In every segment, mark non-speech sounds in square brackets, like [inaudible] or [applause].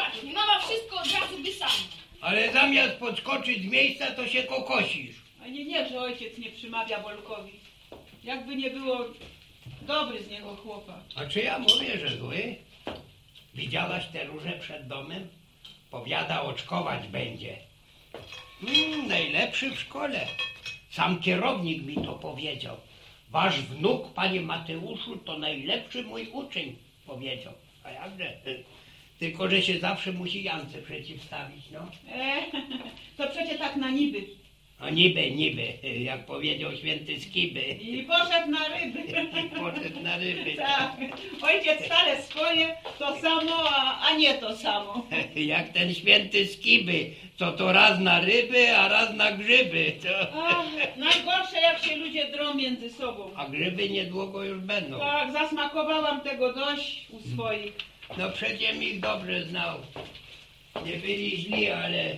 właśnie, mama wszystko od razu by sama. Ale zamiast podskoczyć z miejsca, to się kokosisz. A nie, nie, że ojciec nie przymawia Bolkowi. Jakby nie było dobry z niego chłopak. A czy ja mówię, że zły? Widziałaś tę różę przed domem? Powiada, oczkować będzie. Mm, najlepszy w szkole. Sam kierownik mi to powiedział. Wasz wnuk, panie Mateuszu, to najlepszy mój uczeń, powiedział. A jakże? Tylko, że się zawsze musi Jance przeciwstawić, no. E, [laughs] to przecie tak na niby. A niby, niby, jak powiedział święty Skiby. I poszedł na ryby. I [laughs] poszedł na ryby. Tak. Ojciec stale swoje, to samo, a, a nie to samo. [laughs] Jak ten święty Skiby, co to raz na ryby, a raz na grzyby. To... Ach, najgorsze jak się ludzie drą między sobą. A grzyby niedługo już będą. Tak, zasmakowałam tego dość u swoich. No przecież ich dobrze znał. Nie byli źli, ale...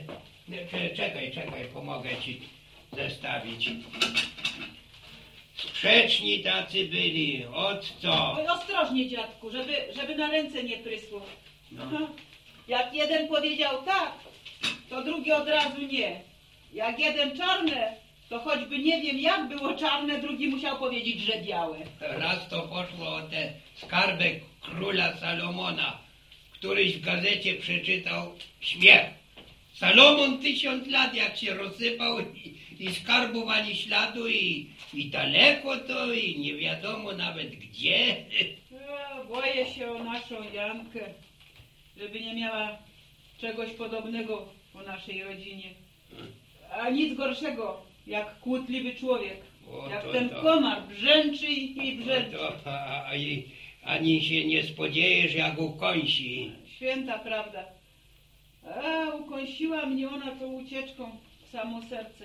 Czekaj, czekaj, pomogę ci zestawić. Sprzeczni tacy byli, od co? Oj, ostrożnie dziadku, żeby, żeby na ręce nie prysło. No. Jak jeden powiedział tak, to drugi od razu nie. Jak jeden czarne, to choćby nie wiem jak było czarne, drugi musiał powiedzieć, że białe. Raz to poszło o te skarbek króla Salomona. Któryś w gazecie przeczytał śmiech. Salomon tysiąc lat jak się rozsypał i, i skarbów ani śladu i, i daleko to i nie wiadomo nawet gdzie. Boję się o naszą Jankę, żeby nie miała czegoś podobnego po naszej rodzinie. A nic gorszego, jak kłótliwy człowiek. O, Jak to- ten to. komar brzęczy i brzęczy. to, a, a, i- ani się nie spodziejesz jak ukąsi. Święta prawda. A, ukąsiła mnie ona tą ucieczką w samo serce.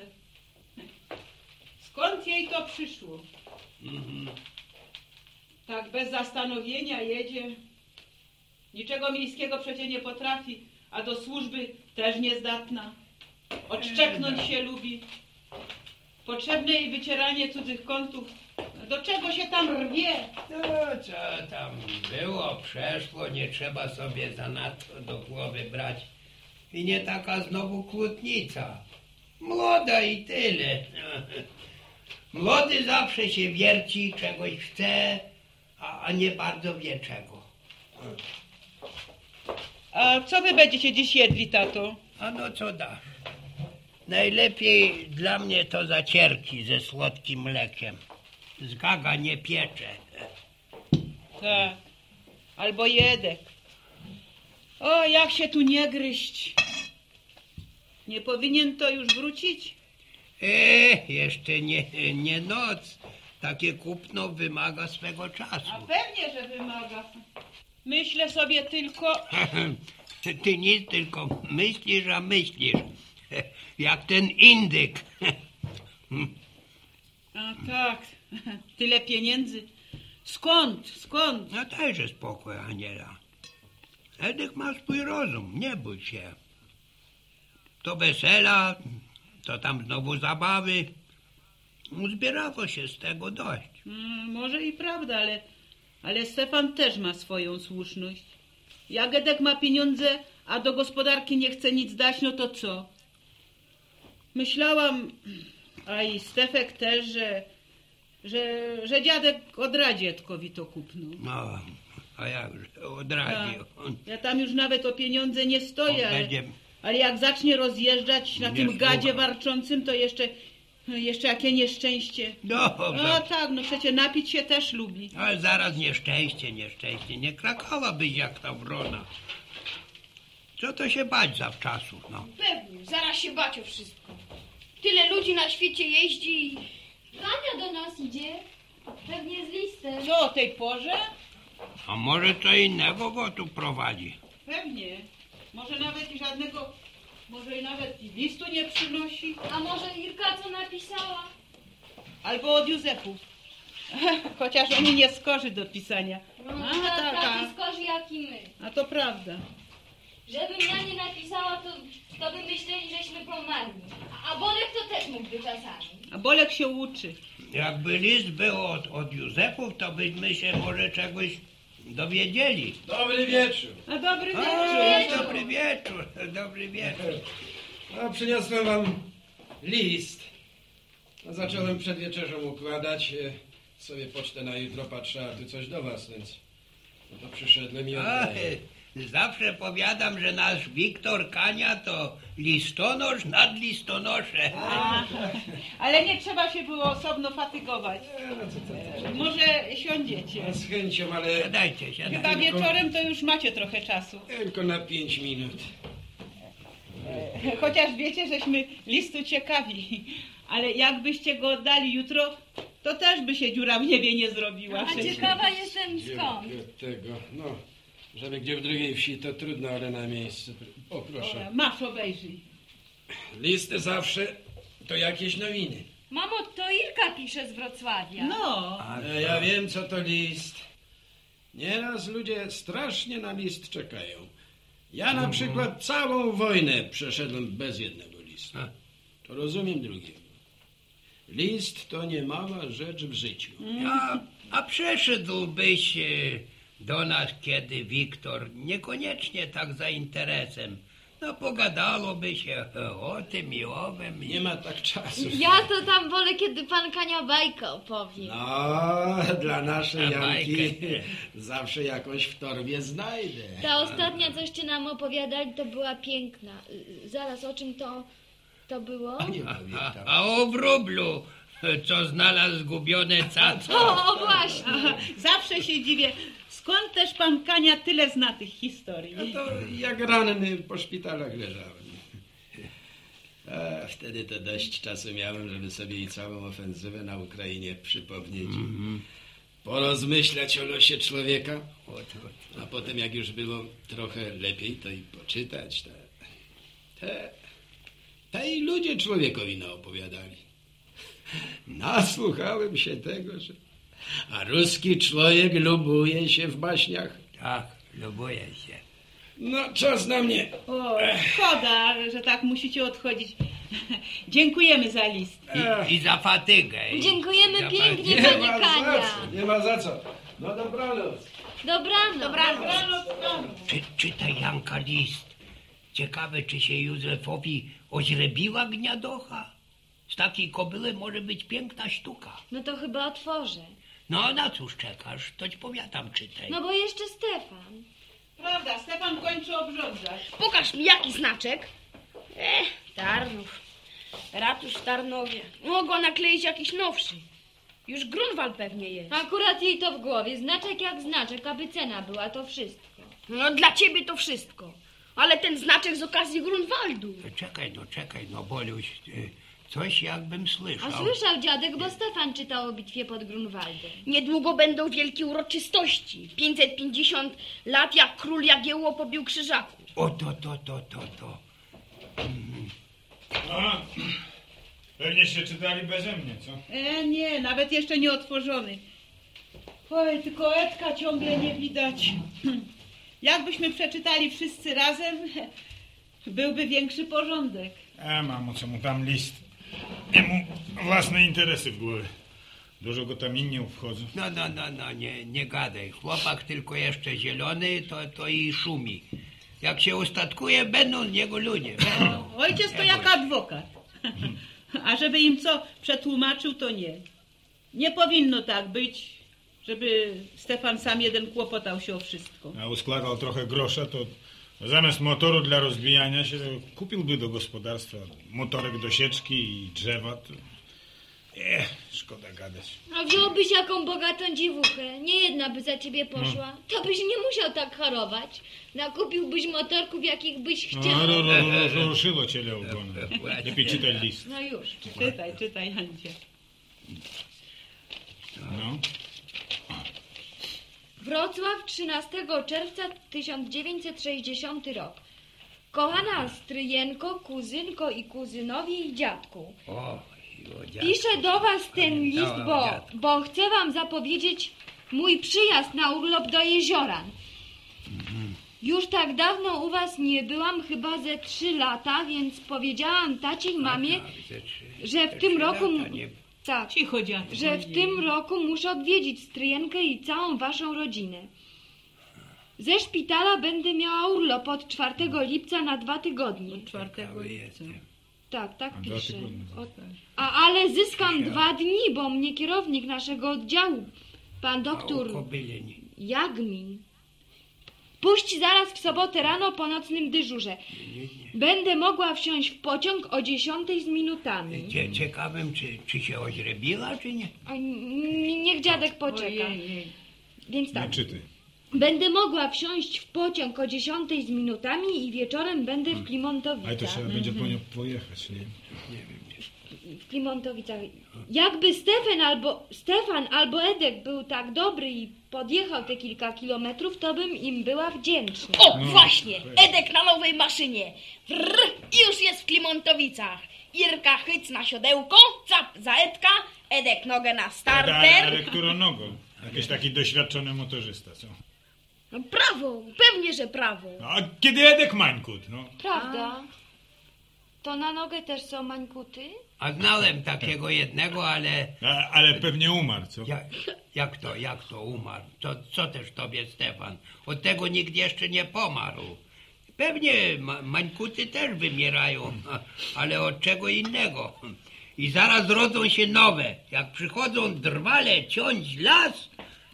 Skąd jej to przyszło? Mhm. Tak bez zastanowienia jedzie. Niczego miejskiego przecie nie potrafi, a do służby też niezdatna. Odszczeknąć się lubi. Potrzebne jej wycieranie cudzych kątów. Do czego się tam rwie? No co tam było, przeszło, nie trzeba sobie zanadto do głowy brać. I nie taka znowu kłótnica. Młoda i tyle. [laughs] Młody zawsze się wierci, czegoś chce, a, a nie bardzo wie czego. A co wy będziecie dziś jedli, tato? A no co dasz? Najlepiej dla mnie to zacierki ze słodkim mlekiem. Z gaga nie piecze. Tak. Albo jedek. O, jak się tu nie gryźć. Nie powinien to już wrócić? E, jeszcze nie, nie noc. Takie kupno wymaga swego czasu. A pewnie, że wymaga. Myślę sobie tylko... [laughs] Ty, ty nic, tylko myślisz, a myślisz. [laughs] Jak ten indyk. [laughs] A tak, [laughs] tyle pieniędzy. Skąd, skąd? No dajże spokój, Aniela. Edek ma swój rozum, nie bój się. To wesela, to tam znowu zabawy. Uzbierało się z tego dość. Mm, może i prawda, ale, ale Stefan też ma swoją słuszność. Jak Edek ma pieniądze, a do gospodarki nie chce nic dać, no to co? Myślałam, a i Stefek też, że, że, że dziadek odradzi Edkowi to kupno. No, a jakże, odradził. On Ja tam już nawet o pieniądze nie stoję, ale, będzie ale jak zacznie rozjeżdżać na Nie tym gadzie warczącym, to jeszcze, jeszcze jakie nieszczęście. No Dobrze. tak, no przecież napić się też lubi. Ale zaraz nieszczęście, nieszczęście. Nie krakałabyś jak ta wrona. Co to się bać zawczasu, no. Pewnie, zaraz się bać o wszystko. Tyle ludzi na świecie jeździ i... Ania do nas idzie. Pewnie z listem. Co o tej porze? A może co innego go tu prowadzi? Pewnie. Może nawet i żadnego, może i nawet i listu nie przynosi. A może Irka co napisała? Albo od Józefów. [laughs] Chociaż oni nie skorzy do pisania. No, A, ta, tak, taki tak. skorzy jak i my. A to prawda. Żebym ja nie napisała, to, to by myśleli, żeśmy pomarli. A, a Bolek to też mógłby czasami. A Bolek się uczy. Jakby list był od, od Józefów, to byśmy się może czegoś dowiedzieli. Dobry wieczór. A dobry A, wieczór. dobry wieczór, [laughs] dobry wieczór. A przyniosłem wam list. No, zacząłem przed wieczerzą układać. e, Sobie pocztę na jutro patrzę, a tu coś do was, więc no to przyszedłem i oddaję. Zawsze powiadam, że nasz Wiktor Kania to listonosz nad listonosze. A, ale nie trzeba się było osobno fatygować. Może siądziecie. z chęcią, ale Siadajcie, Chyba siadajcie. wieczorem to już macie trochę czasu. tylko na pięć minut. Chociaż wiecie, żeśmy listu ciekawi. Ale jakbyście go oddali jutro, to też by się dziura w niebie nie zrobiła. A ciekawa jestem skąd. Tego, no. Żeby gdzie w drugiej wsi, to trudno, ale na miejscu. O, proszę. Masz, obejrzyj. Listy zawsze to jakieś nowiny. Mamo, to Irka pisze z Wrocławia. No, E, Ja wiem, co to list. Nieraz ludzie strasznie na list czekają. Ja na przykład całą wojnę przeszedłem bez jednego listu. To rozumiem drugiego. List to nie mała rzecz w życiu. A, a przeszedłbyś e, do nas kiedy, Wiktor, niekoniecznie tak za interesem. No pogadałoby się o tym i owym. Nie ma tak czasu. Ja to tam wolę, kiedy pan Kania bajkę opowie. No, dla naszej A bajkę. Janki zawsze jakąś w torbie znajdę. Ta ostatnia, coście nam opowiadali, to była piękna. Zaraz, o czym to, to było? A nie A, pamiętam. a o wróblu, co znalazł zgubione caco. O, o właśnie. Zawsze się dziwię, skąd też pan Kania tyle zna tych historii. No to jak ranny po szpitalach leżałem. A wtedy to dość czasu miałem, żeby sobie i całą ofensywę na Ukrainie przypomnieć. Porozmyślać o losie człowieka. A potem jak już było trochę lepiej, to i poczytać. Te, te, te i ludzie człowiekowi naopowiadali. Nasłuchałem się tego, że... A ruski człowiek lubuje się w baśniach. Tak, lubuję się. No, czas na mnie. O, szkoda, że tak musicie odchodzić. [laughs] Dziękujemy za list. I, i za fatygę. i Dziękujemy za pięknie, fatygę. panie za Kania. co, nie ma za co. No dobranoc. Dobranoc. Dobranoc. Czy, czytaj Janka list. Ciekawe, czy się Józefowi oźrebiła gniadocha. Z takiej kobyle może być piękna sztuka. No to chyba otworzę. No, na cóż czekasz? To ci powiadam, czytaj. No bo jeszcze Stefan. Prawda, Stefan kończy obrządzać. Pokaż mi jaki znaczek. Eh, Tarnów. Ratusz w Tarnowie. Mogła nakleić jakiś nowszy. Już Grunwald pewnie jest. Akurat jej to w głowie. Znaczek jak znaczek, aby cena była, to wszystko. No dla ciebie to wszystko. Ale ten znaczek z okazji Grunwaldu. Czekaj, no czekaj, no Boluś, y, coś jakbym słyszał. A słyszał dziadek, bo Stefan czytał o bitwie pod Grunwaldem. Niedługo będą wielkie uroczystości. 550 lat jak król Jagiełło pobił krzyżaku. O, to, to, to, to, to. A, pewnie się czytali beze mnie, co? E, nie, nawet jeszcze nie otworzony. Oj, tylko Edka ciągle nie widać. [clears throat] Jakbyśmy przeczytali wszyscy razem, byłby większy porządek. A mamo, co mu tam list? Jemu własne interesy w głowie. Dużo go tam inni obchodzą. No, no, no, no, nie, nie gadaj. Chłopak tylko jeszcze zielony, to, to i szumi. Jak się ustatkuje, będą z niego ludzie. Będą. [laughs] Ojciec to jak adwokat. [laughs] A żeby im co przetłumaczył, to nie. Nie powinno tak być, żeby Stefan sam jeden kłopotał się o wszystko. A uskładał trochę grosza, to zamiast motoru dla rozbijania się, kupiłby do gospodarstwa motorek do sieczki i drzewa. To... Szkoda gadać. A wziąłbyś jaką bogatą dziewuchę, nie jedna by za ciebie poszła, to byś nie musiał tak chorować. Nakupiłbyś motorków, jakich byś No, chciał. ru, ru, ru, ruszyło cię ogona. Właśnie. Lepiej czytaj list. No już. Czytaj, czytaj, Andzie. No. Wrocław 13 czerwca 1960 rok. Kochana stryjenko, kuzynko i kuzynowie i dziadku. O, dziadku. Piszę do was ten list, bo, bo chcę wam zapowiedzieć mój przyjazd na urlop do jezioran. Już tak dawno u was nie byłam, chyba ze trzy lata, więc powiedziałam tacie i mamie, że w tym roku... nie- Tak, Cicho, dziadku. że w tym roku muszę odwiedzić stryjenkę i całą waszą rodzinę. Ze szpitala będę miała urlop od 4 lipca na dwa tygodnie. Czwartego Ciekawy lipca. jestem. Tak, tak pisze. tygodnie. O, a, ale zyskam dwa dni, bo mnie kierownik naszego oddziału, pan doktor. Jagmin, puści zaraz w sobotę rano po nocnym dyżurze. nie, nie. Będę mogła wsiąść w pociąg o 10 z minutami. Cie, ciekawym, czy, czy się oźrebiła, czy nie? A, n- niech dziadek poczeka. Ojej, Więc tak. Nie czytaj. Będę mogła wsiąść w pociąg o 10 z minutami i wieczorem będę w Ale to Klimontowicach. trzeba będzie po nią pojechać, nie? W Klimontowicach. Jakby Stefan albo, Stefan albo Edek był tak dobry i podjechał te kilka kilometrów, to bym im była wdzięczna. O, właśnie! Edek na nowej maszynie. Frr, już jest w Klimontowicach. Irka chyc na siodełko, cap za Edka, Edek nogę na Ale, starter. ale którą nogą? Jakiś taki doświadczony motorzysta, co? No, prawo, pewnie, że prawo. No, a kiedy Edek Mańkut, no? Prawda? To na nogę też są mańkuty? A znałem takiego jednego, ale A, ale pewnie umarł, co? jak, jak to, jak to umarł? Co, co też tobie, Stefan? Od tego nikt jeszcze nie pomarł. Pewnie ma, mańkuty też wymierają, [laughs] ale od czego innego. I zaraz rodzą się nowe. Jak przychodzą drwale ciąć las,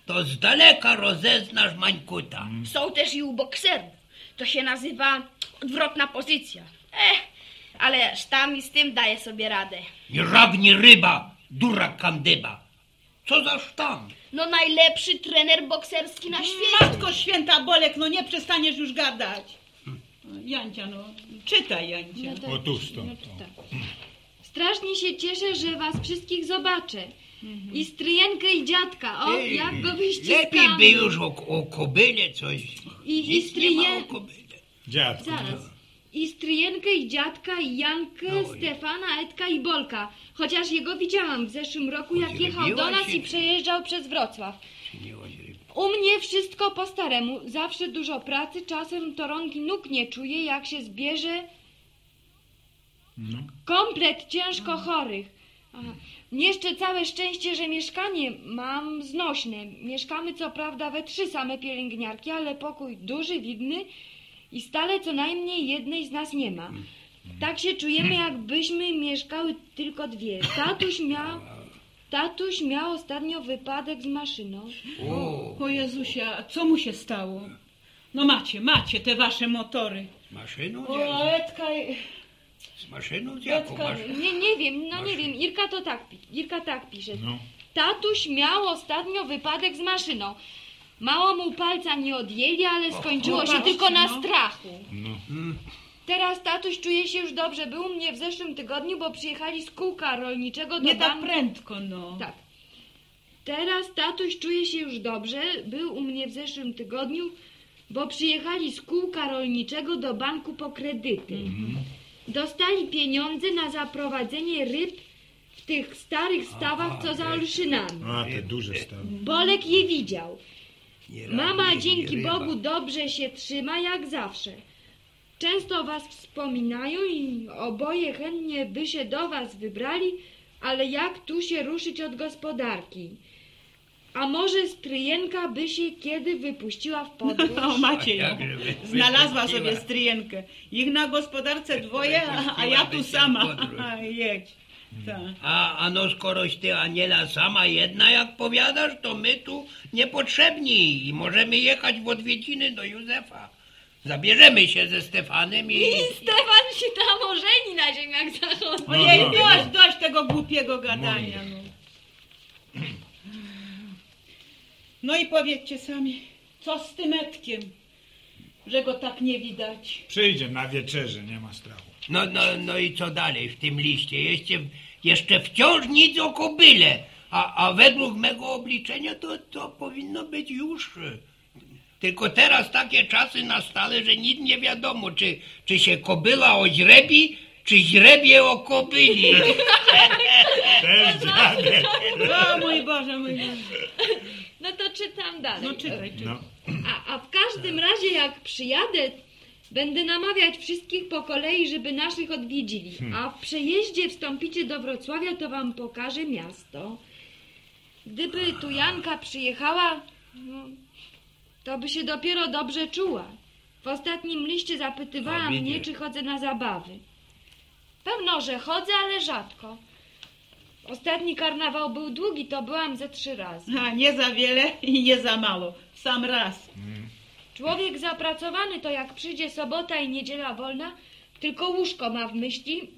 to z daleka rozeznasz mańkuta. Są też i u bokserów. To się nazywa odwrotna pozycja. Eh, ale sztam i z tym daje sobie radę. Nie ryba, dura kandyba. Co za sztam? No najlepszy trener bokserski na świecie. Matko święta Bolek, no nie przestaniesz już gadać. Jancia, no, czytaj, Jancia. No to- Otóż to. no to tak. Strasznie się cieszę, że was wszystkich zobaczę. I stryjenkę i dziadka. O, Ej, jak go wyściskamy. Lepiej by już o, o kobyle coś. I- i Nic nie ma stryje- o kobyle. Dziadku. Zaraz. I stryjenkę, i dziadka, i Jankę, Oj. Stefana, Edka i Bolka. Chociaż jego widziałam w zeszłym roku, jak jechał do nas się. i przejeżdżał przez Wrocław. U mnie wszystko po staremu. Zawsze dużo pracy, czasem to rąki nóg nie czuję, jak się zbierze No. komplet ciężko chorych. Aha. Jeszcze całe szczęście, że mieszkanie mam znośne. Mieszkamy co prawda we trzy same pielęgniarki, ale pokój duży, widny i stale co najmniej jednej z nas nie ma. Tak się czujemy, jakbyśmy mieszkały tylko dwie. Tatuś miał, tatuś miał ostatnio wypadek z maszyną. O, O Jezusia, a co mu się stało? No macie, macie te wasze motory. z maszyną? O? Edka, Z maszyną jaką Edka? Nie, nie wiem, no nie wiem, Irka to tak, pi- Irka tak pisze. No. Tatuś miał ostatnio wypadek z maszyną. Mało mu palca nie odjęli, ale skończyło się popatrzcie, tylko na no. strachu. No. Mm, Teraz tatuś czuje się już dobrze. Był u mnie w zeszłym tygodniu, bo przyjechali z kółka rolniczego do nie tak banku. prędko, no. Tak. Teraz tatuś czuje się już dobrze. Był u mnie w zeszłym tygodniu, bo przyjechali z kółka rolniczego do banku po kredyty. Dostali pieniądze na zaprowadzenie ryb w tych starych stawach, co za olszynami. A, te duże stawy. Bolek je widział. Nie Mama dzięki. Bogu dobrze się trzyma jak zawsze. Często was wspominają i oboje chętnie by się do was wybrali, ale jak tu się ruszyć od gospodarki? A może stryjenka by się kiedy wypuściła w podróż? [laughs] O, macie ją. A jak żeby Znalazła sobie stryjenkę. Ich na gospodarce dwoje, a, ja tu sama. [laughs] Jedź. Tak. A, a no skoroś ty, Aniela, sama jedna jak powiadasz, to my tu niepotrzebni i możemy jechać w odwiedziny do Józefa. Zabierzemy się ze Stefanem i... I Stefan się tam ożeni na ziemiach. No, Ojej, no, dość, no. dość tego głupiego gadania. No. no i powiedzcie sami, co z tym Edkiem, że go tak nie widać? Przyjdzie na wieczerze, nie ma strachu. No, no, no i co dalej w tym liście? Jeszcze, jeszcze wciąż nic o kobyle, a, a według mego obliczenia to, to powinno być już. Tylko teraz takie czasy nastały, że nic nie wiadomo, czy, czy się kobyla oźrebi, czy źrebie o kobyli. [laughs] Też dziadek. O mój Boże, mój Boże. No to czytam dalej. No czytaj, czytaj. No. A, a w każdym razie, jak przyjadę, będę namawiać wszystkich po kolei, żeby naszych odwiedzili. A w przejeździe wstąpicie do Wrocławia, to wam pokażę miasto. Gdyby tu Janka przyjechała, no, to by się dopiero dobrze czuła. W ostatnim liście zapytywała No, widzisz. mnie, czy chodzę na zabawy. Pewno, że chodzę, ale rzadko. Ostatni karnawał był długi, to byłam ze trzy razy. A, nie za wiele i nie za mało. W Sam raz. Człowiek zapracowany to jak przyjdzie sobota i niedziela wolna, tylko łóżko ma w myśli,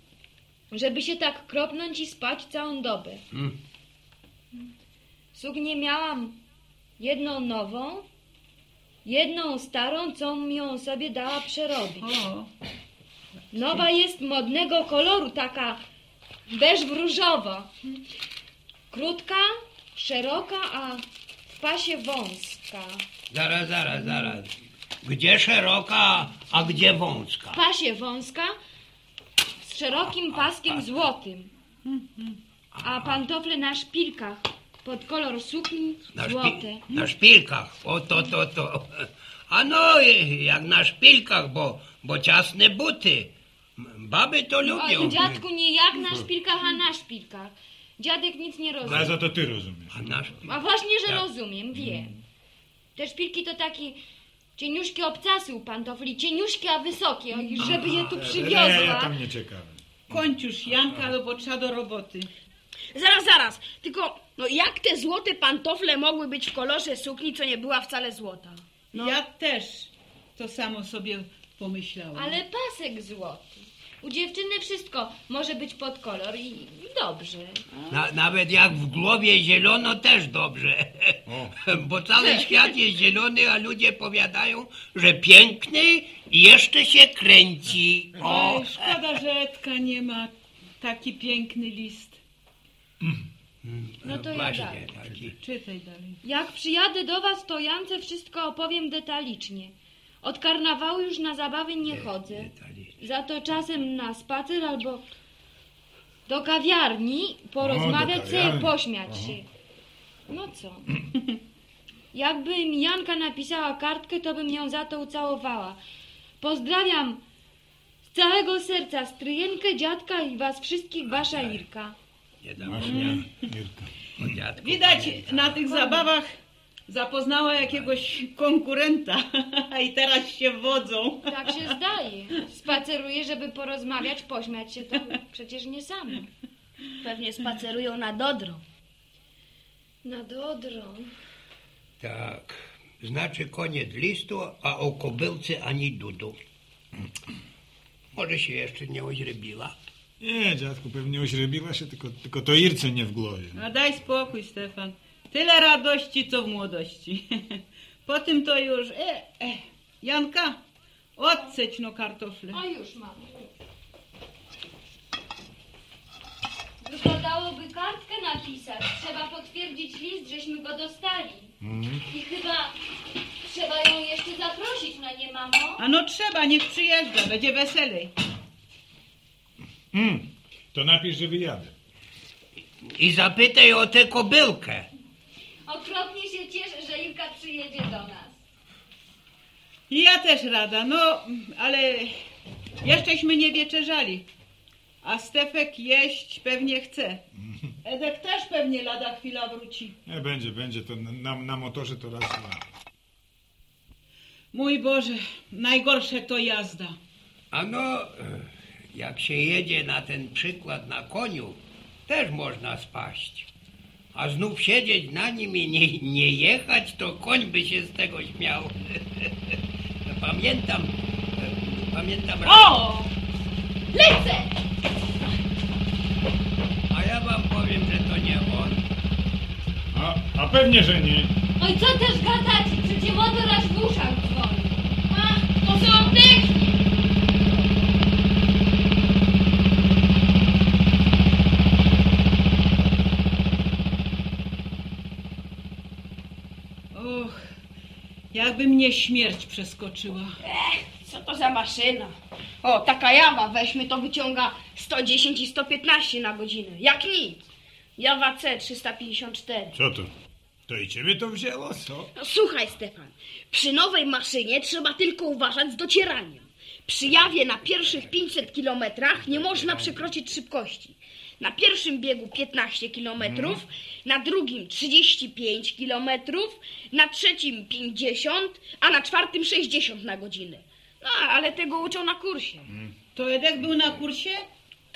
żeby się tak kropnąć i spać całą dobę. Mm. Suknię miałam jedną nową, jedną starą, co mi ją sobie dała przerobić. O, Nowa jest modnego koloru, taka beż różowa. Krótka, szeroka, a w pasie wąska. Zaraz, zaraz, zaraz. Gdzie szeroka, a gdzie wąska? W pasie wąska z szerokim paskiem złotym. A pantofle na szpilkach pod kolor sukni Na, złote. szpi- na szpilkach. O to, to, to. A no, jak na szpilkach, bo, bo ciasne buty. Baby to lubią. O, dziadku nie jak na szpilkach, a na szpilkach. Dziadek nic nie A rozumie. za to ty rozumiesz. A na szpil- A właśnie, że Tak. rozumiem, wiem. Te szpilki to takie cieniuszkie obcasy u pantofli, cieniuszkie, a wysokie, żeby je tu Ja, ja przywiozła. tam nie czekałem. kończ już Janka, no bo trzeba do roboty. Zaraz, zaraz. Tylko, no jak te złote pantofle mogły być w kolorze sukni, co nie była wcale złota? Ja też to samo sobie pomyślałam. Ale pasek złoty. U dziewczyny wszystko może być pod kolor i, dobrze. Na, nawet jak w głowie zielono też dobrze. [laughs] Bo cały [laughs] świat jest zielony, a ludzie powiadają, że piękny i jeszcze się kręci. O, Ej, szkoda, że Edka nie ma taki piękny list. No to ja dalej. taki. Czytaj dalej. Jak przyjadę do was, to Jance wszystko opowiem detalicznie. Od karnawału już na zabawy nie chodzę. detalicznie. Za to czasem na spacer albo do kawiarni porozmawiać do sobie, kawiarni. pośmiać się. No co? Jakby mi Janka napisała kartkę, to bym ją za to ucałowała. Pozdrawiam z całego serca stryjenkę, dziadka i was wszystkich, wasza Irka. Nie dam Właśnie, mnie Irka. o Widać na tych zabawach zapoznała jakiegoś konkurenta [laughs] i teraz się wodzą. Tak się zdaje. Spaceruję, żeby porozmawiać, pośmiać się, to przecież nie samo. Pewnie spacerują na Dodro. Na Dodro. Tak. Znaczy koniec listu, a o kobylce ani dudu. Może się jeszcze nie oźrebiła. Nie, dziadku, pewnie ośrebiła się, tylko, tylko to Irce nie w głowie. A daj spokój, Stefan. Tyle radości, co w młodości. [laughs] Po tym to już... E, e. Janka, odceć no kartofle. O już mam. Wypadałoby kartkę napisać. Trzeba potwierdzić list, żeśmy go dostali. I chyba trzeba ją jeszcze zaprosić na nie, mamo. A no trzeba, niech przyjeżdża, będzie weselej. Hmm, to napisz, że wyjadę. I zapytaj o tę kobylkę. Okropnie się cieszę, że Irka przyjedzie do nas. I ja też rada, no, ale jeszcześmy nie wieczerzali. A Stefek jeść pewnie chce. Edek też pewnie lada chwila wróci. Nie, będzie, będzie, to na, na motorze to raz dwa. Mój Boże, najgorsze to jazda. A no, jak się jedzie na ten przykład na koniu, też można spaść. A znów siedzieć na nim i nie, nie jechać, to koń by się z tego śmiał. [laughs] Pamiętam, pamiętam raz, O! Lecę! a ja wam powiem, że to nie on. A, a pewnie, że nie. Oj, co też gadacie? Przecież motor aż w uszach dzwoni. Ach, to są technik. Jakby mnie śmierć przeskoczyła. Co to za maszyna? O, taka jawa, weźmy to wyciąga 110 i 115 na godzinę. Jak nic. Jawa C 354. Co to? To i ciebie to wzięło, co? No, słuchaj, Stefan, przy nowej maszynie trzeba tylko uważać z docieraniem. Przy jawie na pierwszych 500 kilometrach nie można przekroczyć szybkości. Na pierwszym biegu 15 kilometrów, na drugim 35 kilometrów, na trzecim 50, a na czwartym 60 na godzinę. No, ale tego uczą na kursie. To Edek był na kursie?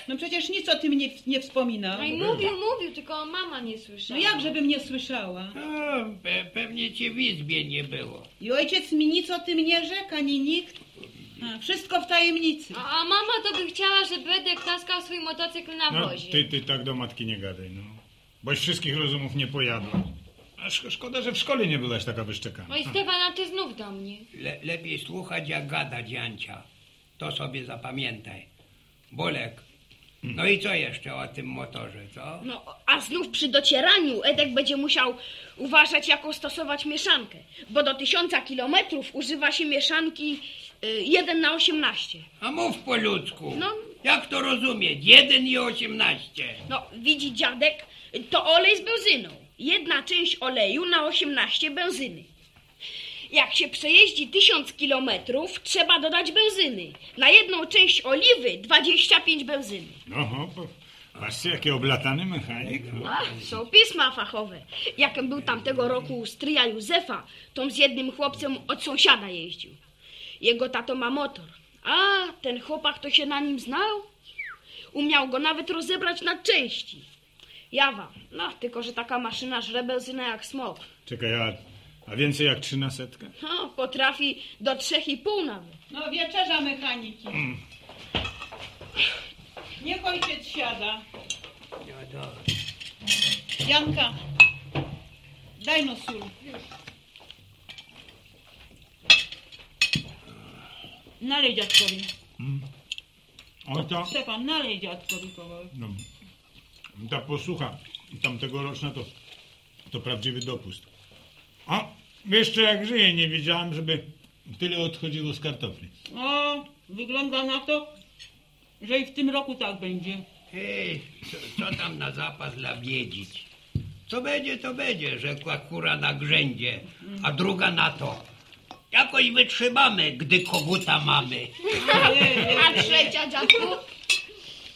No przecież nic o tym nie, nie wspominał. No i mówił, mówił, tylko mama nie No słyszała. jak, żebym nie słyszała? A, pe, pewnie cię w izbie nie było. I ojciec mi nic o tym nie rzekł, ani nikt. A, wszystko w tajemnicy. A, a mama to by chciała, żeby Edek taskał swój motocykl na No, wozie. ty, ty tak do matki nie gadaj, no. Boś wszystkich rozumów nie pojadła. A szko- szkoda, że w szkole nie byłaś taka wyszczekana. No i Stefana, ty znów do mnie. Le, lepiej słuchać jak gadać, Jancia. To sobie zapamiętaj. Bolek, no i co jeszcze o tym motorze, co? No, a znów przy docieraniu Edek będzie musiał uważać, jaką stosować mieszankę, bo do 1000 kilometrów używa się mieszanki 1 na 18. A mów po ludzku. No. Jak to rozumieć? Jeden i osiemnaście. No, widzi dziadek, to olej z benzyną. Jedna część oleju na 18 benzyny. Jak się przejeździ 1000 kilometrów, trzeba dodać benzyny. Na jedną część oliwy 25 benzyny. No, bo, patrzcie, jaki oblatany mechanik. no. A, są pisma fachowe. Jakem był tamtego roku u stryja Józefa, tom z jednym chłopcem od sąsiada jeździł. Jego tato ma motor. A, ten chłopak to się na nim znał. Umiał go nawet rozebrać na części. Jawa, no, tylko że taka maszyna żre benzynę jak smok. Czekaj, a, a więcej jak trzy na setkę? No, potrafi do trzech i pół nawet. No wieczerza mechaniki. Niech ojciec siada. Janka, daj no sól. Nalej dziadkowi. O to, Stefan, nalej dziadkowi powoli. no, ta posłucha tamtego roczna to, to prawdziwy dopust. A jeszcze jak żyję, nie wiedziałem, żeby tyle odchodziło z kartofli. O, wygląda na to, że i w tym roku tak będzie. hej, co, co tam na zapas labiedzić? Co będzie, to będzie, rzekła kura na grzędzie, a druga na to. Jakoś wytrzymamy, gdy koguta mamy. A trzecia, dziadku?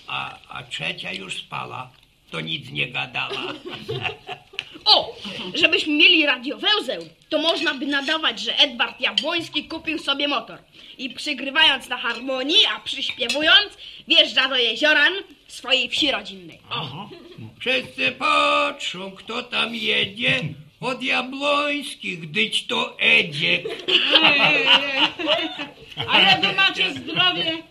A, a trzecia już spała, to nic nie gadała. [laughs] O, żebyśmy mieli radiowęzeł, to można by nadawać, że Edward Jabłoński kupił sobie motor. I przygrywając na harmonii, a przyśpiewując, wjeżdża do jezioran swojej wsi rodzinnej. Aha. Wszyscy patrzą, kto tam jedzie. Od Jabłońskich, gdyć to Edziek. Ej. Ale wy macie zdrowie.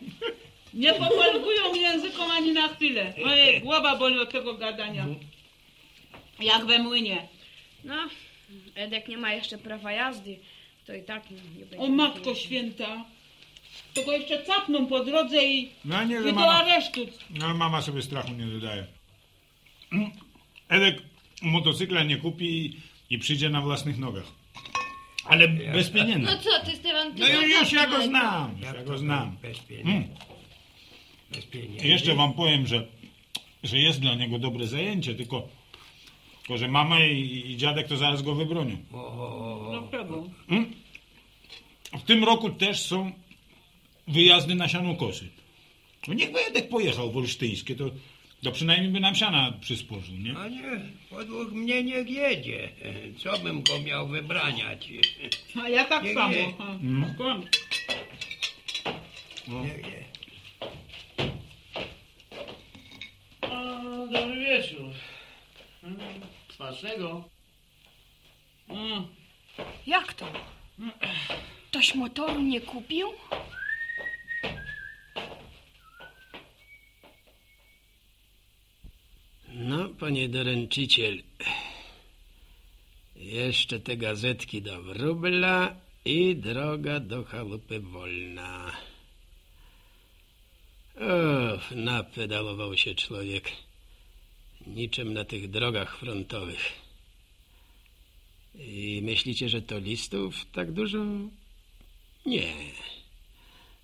Nie popolgują językom ani na chwilę. Ojej, głowa boli od tego gadania. Jak we młynie. no, Edek nie ma jeszcze prawa jazdy, to i tak nie, będzie. O matko święta. To go jeszcze capną po drodze i, No nie, i do mama, aresztu. no, mama sobie strachu nie dodaje. Edek motocykla nie kupi i, przyjdzie na własnych nogach. Ale bez pieniędzy. No co ty, Stefan, ty No już, już ja go znam, już ja go znam. Bez pieniędzy. Mm. Bez pieniędzy. Jeszcze wam powiem, że, że jest dla niego dobre zajęcie, tylko, tylko że mama i, i dziadek to zaraz go wybronią. No pewno. W tym roku też są wyjazdy na sianokosy. No niechby Edek pojechał w Olsztyńskie, to, to przynajmniej by nam siana przysporzył, nie? A nie, podług mnie niech jedzie. Co bym go miał wybraniać? A ja tak Nie, samo. nie. A, skąd? Niech je. O, dobry wieczór. Mm, Smacznego. A, Jak to? Toś motoru nie kupił? No, panie doręczyciel, jeszcze te gazetki do wróbla i droga do chałupy wolna. Och, napedalował się człowiek, niczym na tych drogach frontowych. I myślicie, że to listów tak dużo? Nie.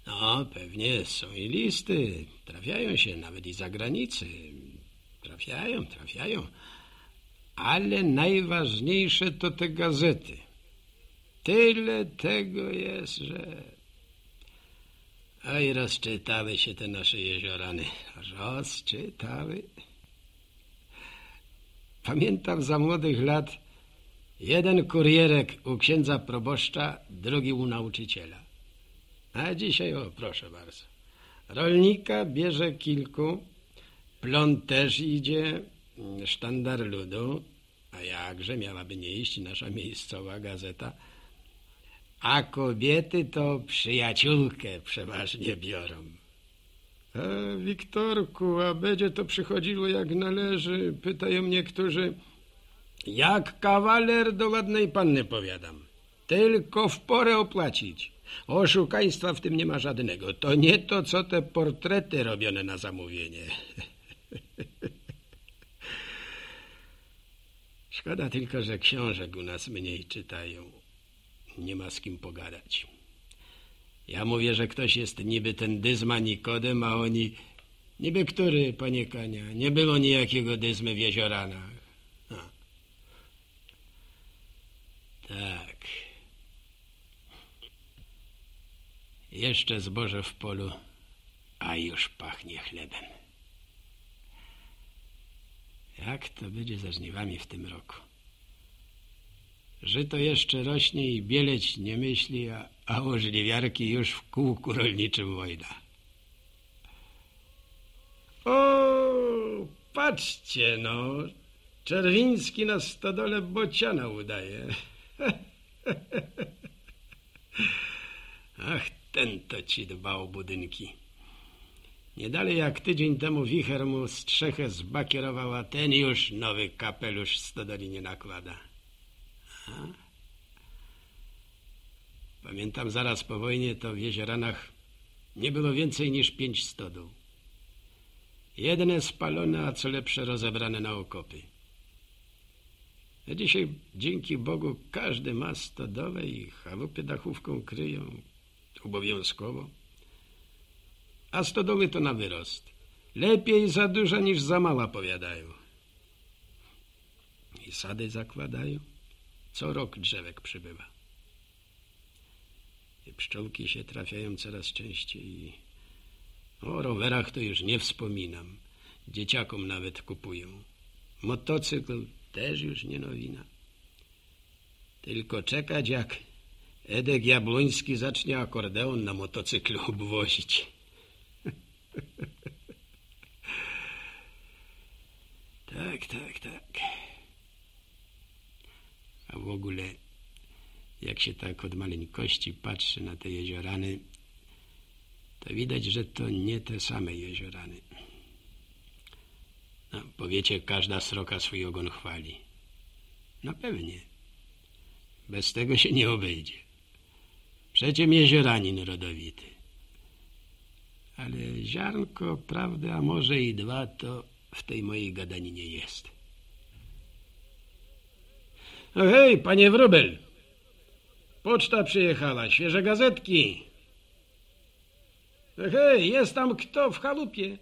No, pewnie są i listy. Trafiają się nawet i za granicy. Trafiają, trafiają. Ale najważniejsze to te gazety. Tyle tego jest, że... Oj, rozczytały się te nasze jeziorany. Rozczytały. Pamiętam za młodych lat jeden kurierek u księdza proboszcza, drugi u nauczyciela. A dzisiaj, o proszę bardzo, rolnika bierze kilku, plon też idzie, sztandar ludu, a jakże miałaby nie iść nasza miejscowa gazeta, a kobiety to przyjaciółkę przeważnie biorą. E, Wiktorku, a będzie to przychodziło jak należy, pytają niektórzy. Jak kawaler do ładnej panny powiadam. Tylko w porę opłacić. Oszukaństwa w tym nie ma żadnego. To nie to, co te portrety robione na zamówienie. [laughs] [laughs] Szkoda tylko, że książek u nas mniej czytają. Nie ma z kim pogadać. Ja mówię, że ktoś jest niby ten dyzma Nikodem, a oni... Niby który, panie Kania? Nie było nijakiego dyzmy w jezioranach. A. Tak. Jeszcze zboże w polu, a już pachnie chlebem. Jak to będzie ze żniwami w tym roku? Żyto jeszcze rośnie i bieleć nie myśli, a, a o żniwiarki już w kółku rolniczym wojna. O, patrzcie no, Czerwiński na stodole bociana udaje. [laughs] Ach, ten to ci dba o budynki. Nie dalej jak tydzień temu wicher mu strzechę zbakierował, a ten już nowy kapelusz stodolinie nakłada. A? Pamiętam zaraz po wojnie to w jezioranach nie było więcej niż pięć stodół. Jedne spalone, a co lepsze rozebrane na okopy. A dzisiaj dzięki Bogu każdy ma stodowe i chałupy dachówką kryją obowiązkowo. A stodoły to na wyrost. Lepiej za duża niż za mała powiadają. I sady zakładają. Co rok drzewek przybywa. I pszczółki się trafiają coraz częściej. O rowerach to już nie wspominam. Dzieciakom nawet kupują. Motocykl też już nie nowina. Tylko czekać jak Edek Jabłoński zacznie akordeon na motocyklu obwozić. [laughs] tak, tak, tak. A w ogóle, jak się tak od maleńkości patrzy na te jeziorany, to widać, że to nie te same jeziorany. No, powiecie, każda sroka swój ogon chwali. No pewnie. Bez tego się nie obejdzie. Przeciem jezioranin rodowity. Ale ziarnko prawdy, a może i dwa, to w tej mojej gadaninie jest. No hej, panie Wróbel! Poczta przyjechała, świeże gazetki. No hej, jest tam kto w chalupie?